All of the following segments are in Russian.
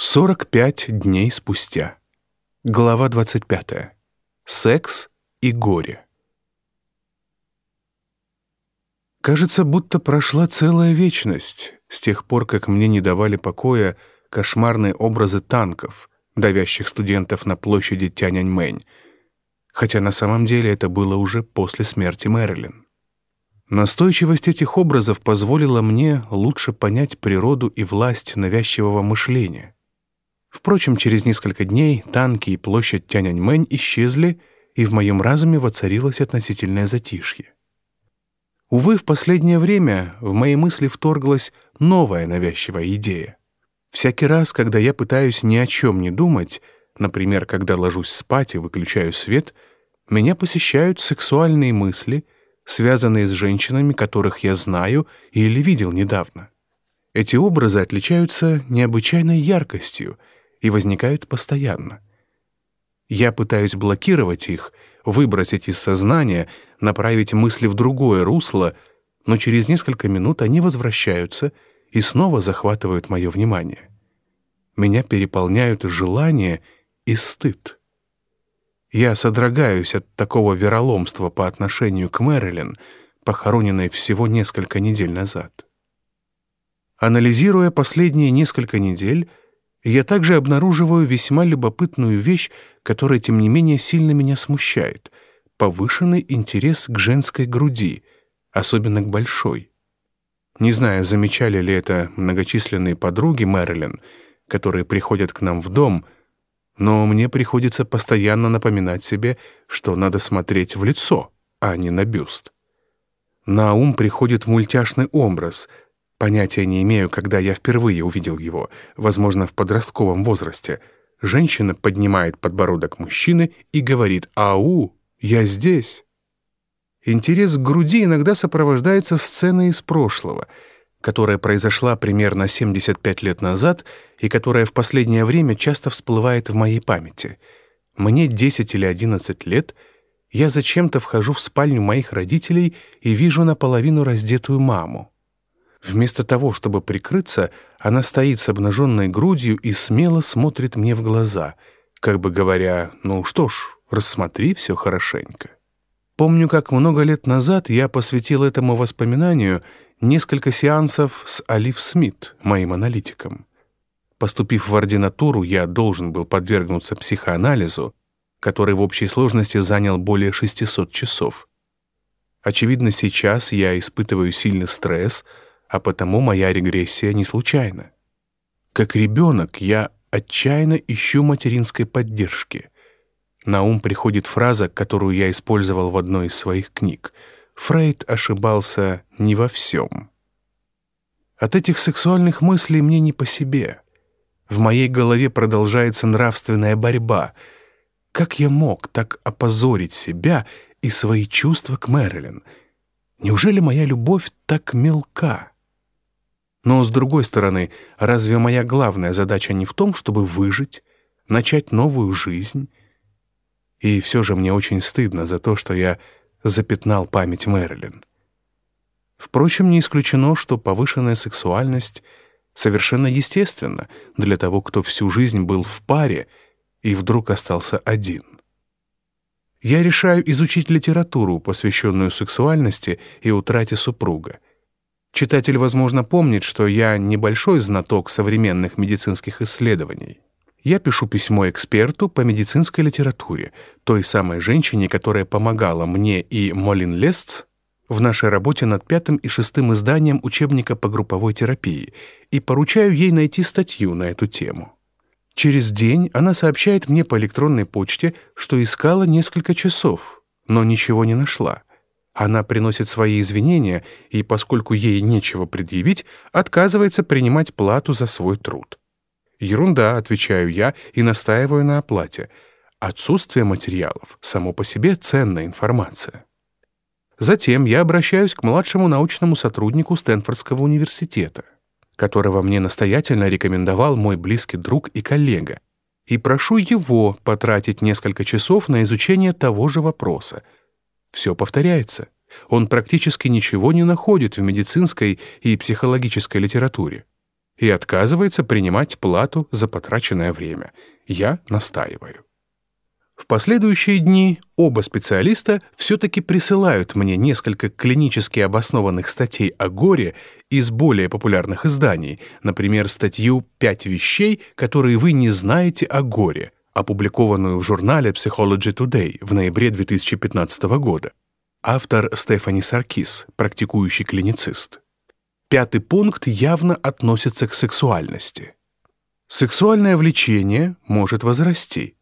45 дней спустя. Глава 25. Секс и горе. Кажется, будто прошла целая вечность с тех пор, как мне не давали покоя кошмарные образы танков, давящих студентов на площади Тяньаньмэнь, хотя на самом деле это было уже после смерти Мэрилин. Настойчивость этих образов позволила мне лучше понять природу и власть навязчивого мышления — Впрочем, через несколько дней танки и площадь Тяньаньмэнь исчезли, и в моем разуме воцарилось относительное затишье. Увы, в последнее время в мои мысли вторглась новая навязчивая идея. Всякий раз, когда я пытаюсь ни о чем не думать, например, когда ложусь спать и выключаю свет, меня посещают сексуальные мысли, связанные с женщинами, которых я знаю или видел недавно. Эти образы отличаются необычайной яркостью — и возникают постоянно. Я пытаюсь блокировать их, выбросить из сознания, направить мысли в другое русло, но через несколько минут они возвращаются и снова захватывают мое внимание. Меня переполняют желание и стыд. Я содрогаюсь от такого вероломства по отношению к Мэрилин, похороненной всего несколько недель назад. Анализируя последние несколько недель, я также обнаруживаю весьма любопытную вещь, которая, тем не менее, сильно меня смущает — повышенный интерес к женской груди, особенно к большой. Не знаю, замечали ли это многочисленные подруги Мэрилин, которые приходят к нам в дом, но мне приходится постоянно напоминать себе, что надо смотреть в лицо, а не на бюст. На ум приходит мультяшный образ — Понятия не имею, когда я впервые увидел его, возможно, в подростковом возрасте. Женщина поднимает подбородок мужчины и говорит «Ау, я здесь». Интерес к груди иногда сопровождается сценой из прошлого, которая произошла примерно 75 лет назад и которая в последнее время часто всплывает в моей памяти. Мне 10 или 11 лет, я зачем-то вхожу в спальню моих родителей и вижу наполовину раздетую маму. Вместо того, чтобы прикрыться, она стоит с обнаженной грудью и смело смотрит мне в глаза, как бы говоря, «Ну что ж, рассмотри все хорошенько». Помню, как много лет назад я посвятил этому воспоминанию несколько сеансов с Алиф Смит, моим аналитиком. Поступив в ординатуру, я должен был подвергнуться психоанализу, который в общей сложности занял более 600 часов. Очевидно, сейчас я испытываю сильный стресс — а потому моя регрессия не случайна. Как ребенок я отчаянно ищу материнской поддержки. На ум приходит фраза, которую я использовал в одной из своих книг. Фрейд ошибался не во всем. От этих сексуальных мыслей мне не по себе. В моей голове продолжается нравственная борьба. Как я мог так опозорить себя и свои чувства к Мэрилин? Неужели моя любовь так мелка? Но, с другой стороны, разве моя главная задача не в том, чтобы выжить, начать новую жизнь? И все же мне очень стыдно за то, что я запятнал память Мэрилин. Впрочем, не исключено, что повышенная сексуальность совершенно естественна для того, кто всю жизнь был в паре и вдруг остался один. Я решаю изучить литературу, посвященную сексуальности и утрате супруга — Читатель, возможно, помнит, что я небольшой знаток современных медицинских исследований. Я пишу письмо эксперту по медицинской литературе, той самой женщине, которая помогала мне и Молин Лестц в нашей работе над пятым и шестым изданием учебника по групповой терапии и поручаю ей найти статью на эту тему. Через день она сообщает мне по электронной почте, что искала несколько часов, но ничего не нашла. Она приносит свои извинения и, поскольку ей нечего предъявить, отказывается принимать плату за свой труд. «Ерунда», — отвечаю я и настаиваю на оплате. Отсутствие материалов — само по себе ценная информация. Затем я обращаюсь к младшему научному сотруднику Стэнфордского университета, которого мне настоятельно рекомендовал мой близкий друг и коллега, и прошу его потратить несколько часов на изучение того же вопроса — все повторяется. Он практически ничего не находит в медицинской и психологической литературе. и отказывается принимать плату за потраченное время. Я настаиваю. В последующие дни оба специалиста все-таки присылают мне несколько клинически обоснованных статей о горе из более популярных изданий, например, статью «Пять вещей, которые вы не знаете о горе», опубликованную в журнале Psychology Today в ноябре 2015 года. Автор Стефани Саркис, практикующий клиницист. Пятый пункт явно относится к сексуальности. Сексуальное влечение может возрасти.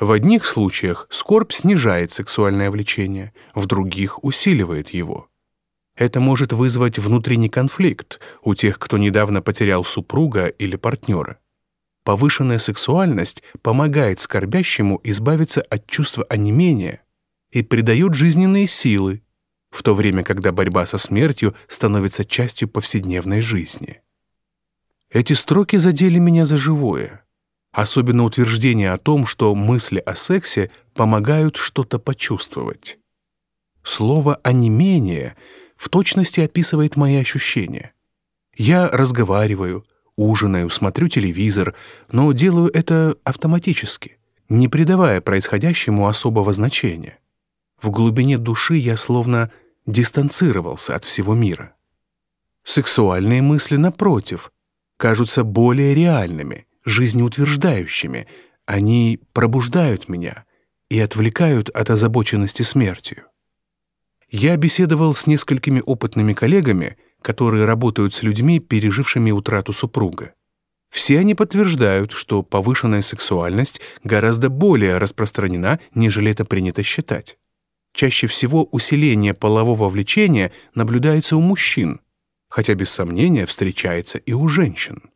В одних случаях скорбь снижает сексуальное влечение, в других усиливает его. Это может вызвать внутренний конфликт у тех, кто недавно потерял супруга или партнера. Повышенная сексуальность помогает скорбящему избавиться от чувства онемения и придает жизненные силы, в то время, когда борьба со смертью становится частью повседневной жизни. Эти строки задели меня за живое особенно утверждение о том, что мысли о сексе помогают что-то почувствовать. Слово «онемение» в точности описывает мои ощущения. Я разговариваю, ужинаю, смотрю телевизор, но делаю это автоматически, не придавая происходящему особого значения. В глубине души я словно дистанцировался от всего мира. Сексуальные мысли, напротив, кажутся более реальными, жизнеутверждающими. Они пробуждают меня и отвлекают от озабоченности смертью. Я беседовал с несколькими опытными коллегами, которые работают с людьми, пережившими утрату супруга. Все они подтверждают, что повышенная сексуальность гораздо более распространена, нежели это принято считать. Чаще всего усиление полового влечения наблюдается у мужчин, хотя без сомнения встречается и у женщин.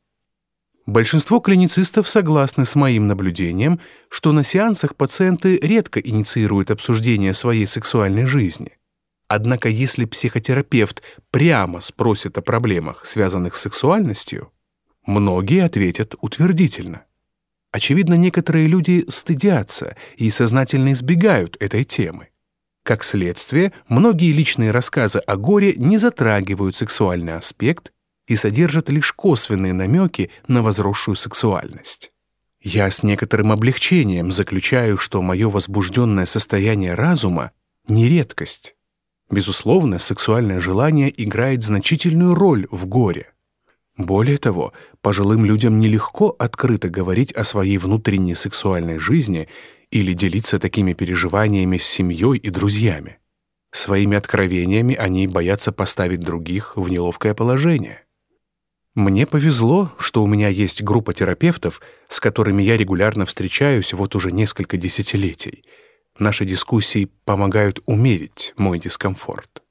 Большинство клиницистов согласны с моим наблюдением, что на сеансах пациенты редко инициируют обсуждение своей сексуальной жизни. Однако если психотерапевт прямо спросит о проблемах, связанных с сексуальностью, многие ответят утвердительно. Очевидно, некоторые люди стыдятся и сознательно избегают этой темы. Как следствие, многие личные рассказы о горе не затрагивают сексуальный аспект и содержат лишь косвенные намеки на возросшую сексуальность. Я с некоторым облегчением заключаю, что мое возбужденное состояние разума — не редкость. Безусловно, сексуальное желание играет значительную роль в горе. Более того, пожилым людям нелегко открыто говорить о своей внутренней сексуальной жизни или делиться такими переживаниями с семьей и друзьями. Своими откровениями они боятся поставить других в неловкое положение. Мне повезло, что у меня есть группа терапевтов, с которыми я регулярно встречаюсь вот уже несколько десятилетий. Наши дискуссии помогают умерить мой дискомфорт.